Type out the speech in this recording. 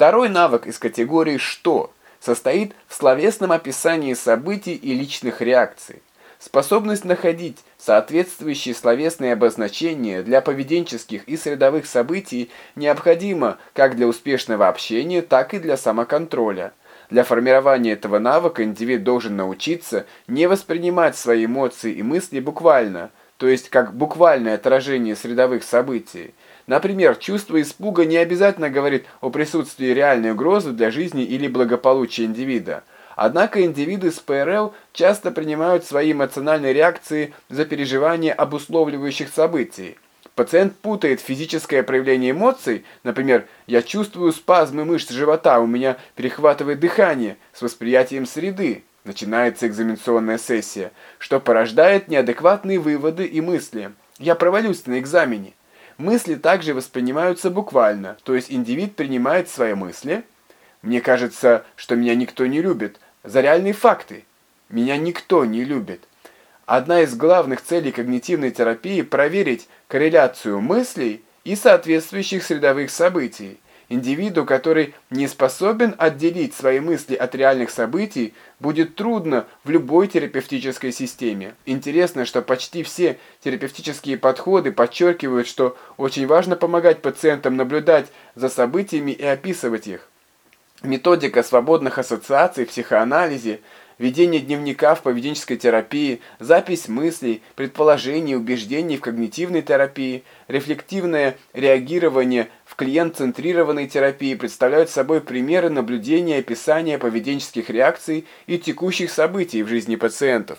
Второй навык из категории «что» состоит в словесном описании событий и личных реакций. Способность находить соответствующие словесные обозначения для поведенческих и средовых событий необходима как для успешного общения, так и для самоконтроля. Для формирования этого навыка индивид должен научиться не воспринимать свои эмоции и мысли буквально, то есть как буквальное отражение средовых событий. Например, чувство испуга не обязательно говорит о присутствии реальной угрозы для жизни или благополучия индивида. Однако индивиды с ПРЛ часто принимают свои эмоциональные реакции за переживание обусловливающих событий. Пациент путает физическое проявление эмоций, например, «я чувствую спазмы мышц живота, у меня перехватывает дыхание», с восприятием среды. Начинается экзаменационная сессия, что порождает неадекватные выводы и мысли. «Я провалюсь на экзамене». Мысли также воспринимаются буквально, то есть индивид принимает свои мысли. Мне кажется, что меня никто не любит, за реальные факты. Меня никто не любит. Одна из главных целей когнитивной терапии – проверить корреляцию мыслей и соответствующих средовых событий. Индивиду, который не способен отделить свои мысли от реальных событий, будет трудно в любой терапевтической системе. Интересно, что почти все терапевтические подходы подчеркивают, что очень важно помогать пациентам наблюдать за событиями и описывать их. Методика свободных ассоциаций в психоанализе, ведение дневника в поведенческой терапии, запись мыслей, предположений, убеждений в когнитивной терапии, рефлективное реагирование клиент-центрированной терапии представляют собой примеры наблюдения описания поведенческих реакций и текущих событий в жизни пациентов.